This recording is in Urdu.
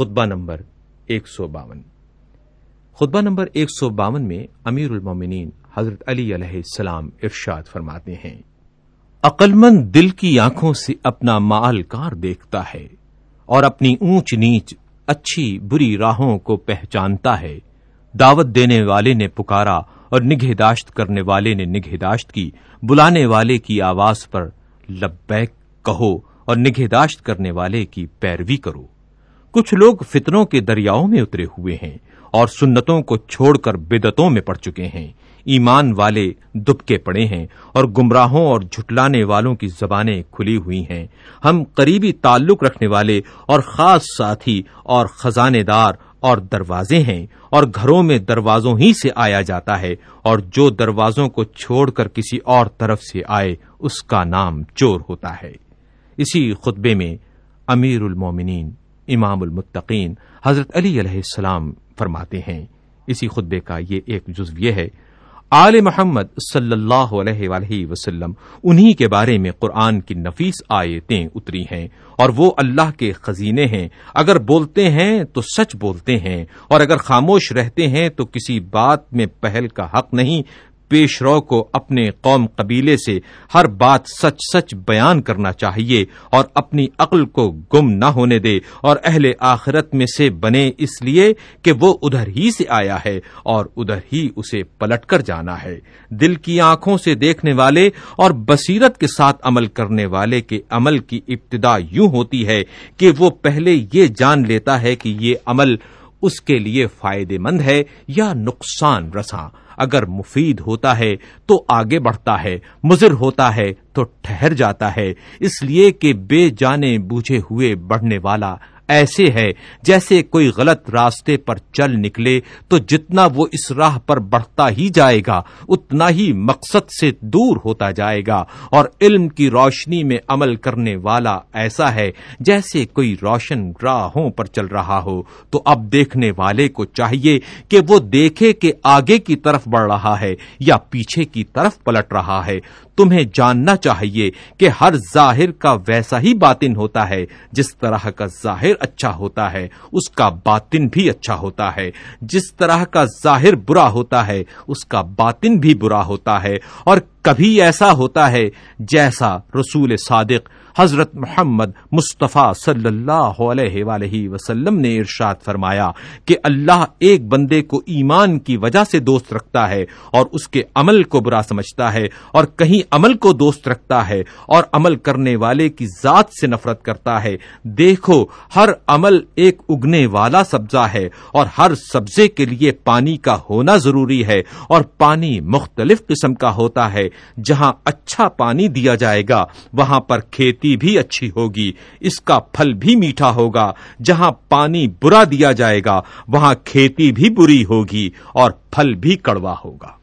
خطبہ نمبر ایک سو باون۔ خطبہ نمبر ایک سو باون میں امیر المومنین حضرت علی علیہ السلام ارشاد فرماتے ہیں عقلمند دل کی آنکھوں سے اپنا مال کار دیکھتا ہے اور اپنی اونچ نیچ اچھی بری راہوں کو پہچانتا ہے۔ دعوت دینے والے نے پکارا اور نگہداشت کرنے والے نے نگہداشت کی۔ بلانے والے کی آواز پر لبیک کہو اور نگہداشت کرنے والے کی پیروی کرو۔ کچھ لوگ فتنوں کے دریاؤں میں اترے ہوئے ہیں اور سنتوں کو چھوڑ کر بدتوں میں پڑ چکے ہیں۔ ایمان والے دبکے پڑے ہیں اور گمراہوں اور جھٹلانے والوں کی زبانیں کھلی ہوئی ہیں۔ ہم قریبی تعلق رکھنے والے اور خاص ساتھی اور خزانے دار اور دروازے ہیں اور گھروں میں دروازوں ہی سے آیا جاتا ہے اور جو دروازوں کو چھوڑ کر کسی اور طرف سے آئے، اس کا نام چور ہوتا ہے۔ اسی خطبے میں امیر المومنین امام المتقین حضرت علی علیہ السلام فرماتے ہیں۔ اسی خطبے کا یہ ایک جزو یہ ہے، آل محمد صلی اللہ علیہ وآلہ وسلم انہی کے بارے میں قرآن کی نفیس آیتیں اتری ہیں اور وہ اللہ کے خزینے ہیں۔ اگر بولتے ہیں تو سچ بولتے ہیں اور اگر خاموش رہتے ہیں تو کسی بات میں پہل کا حق نہیں۔ پیش رو کو اپنے قوم قبیلے سے ہر بات سچ سچ بیان کرنا چاہیے اور اپنی عقل کو گم نہ ہونے دے اور اہل آخرت میں سے بنے اس لیے کہ وہ ادھر ہی سے آیا ہے اور ادھر ہی اسے پلٹ کر جانا ہے۔ دل کی آنکھوں سے دیکھنے والے اور بصیرت کے ساتھ عمل کرنے والے کے عمل کی ابتدا یوں ہوتی ہے کہ وہ پہلے یہ جان لیتا ہے کہ یہ عمل اس کے لیے فائدے مند ہے یا نقصان رساں۔ اگر مفید ہوتا ہے تو آگے بڑھتا ہے، مضر ہوتا ہے تو ٹھہر جاتا ہے۔ اس لیے کہ بے جانے بوجھے ہوئے بڑھنے والا ایسے ہے جیسے کوئی غلط راستے پر چل نکلے تو جتنا وہ اس راہ پر بڑھتا ہی جائے گا، اتنا ہی مقصد سے دور ہوتا جائے گا۔ اور علم کی روشنی میں عمل کرنے والا ایسا ہے جیسے کوئی روشن راہوں پر چل رہا ہو۔ تو اب دیکھنے والے کو چاہیے کہ وہ دیکھے کہ آگے کی طرف بڑھ رہا ہے یا پیچھے کی طرف پلٹ رہا ہے۔ تمہیں جاننا چاہیے کہ ہر ظاہر کا ویسا ہی باطن ہوتا ہے، جس طرح کا ظاہر اچھا ہوتا ہے، اس کا باطن بھی اچھا ہوتا ہے۔ جس طرح کا ظاہر برا ہوتا ہے، اس کا باطن بھی برا ہوتا ہے۔ اور کبھی ایسا ہوتا ہے جیسا رسول صادق حضرت محمد مصطفیٰ صلی اللہ علیہ وآلہ وسلم نے ارشاد فرمایا کہ اللہ ایک بندے کو ایمان کی وجہ سے دوست رکھتا ہے اور اس کے عمل کو برا سمجھتا ہے اور کہیں عمل کو دوست رکھتا ہے اور عمل کرنے والے کی ذات سے نفرت کرتا ہے۔ دیکھو، ہر عمل ایک اگنے والا سبزہ ہے اور ہر سبزے کے لیے پانی کا ہونا ضروری ہے اور پانی مختلف قسم کا ہوتا ہے۔ جہاں اچھا پانی دیا جائے گا، وہاں پر کھیتی بھی اچھی ہوگی، اس کا پھل بھی میٹھا ہوگا، جہاں پانی برا دیا جائے گا، وہاں کھیتی بھی بری ہوگی اور پھل بھی کڑوا ہوگا۔